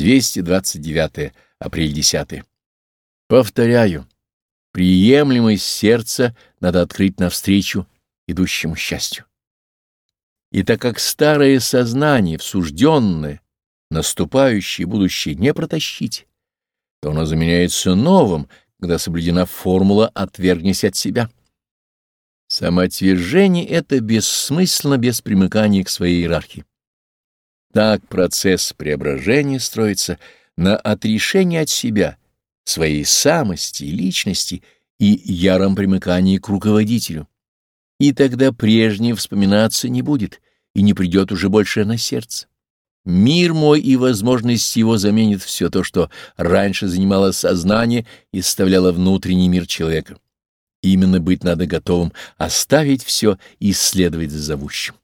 229 апрель 10. Повторяю, приемлемость сердца надо открыть навстречу идущему счастью. И так как старое сознание, всужденное, наступающее будущее не протащить, то оно заменяется новым, когда соблюдена формула «отвергнись от себя». Самоотвержение — это бессмысленно без примыкания к своей иерархии. Так процесс преображения строится на отрешении от себя, своей самости и личности и яром примыкании к руководителю. И тогда прежнее вспоминаться не будет и не придет уже больше на сердце. Мир мой и возможность его заменит все то, что раньше занимало сознание и составляло внутренний мир человека. Именно быть надо готовым оставить все и следовать за зовущим.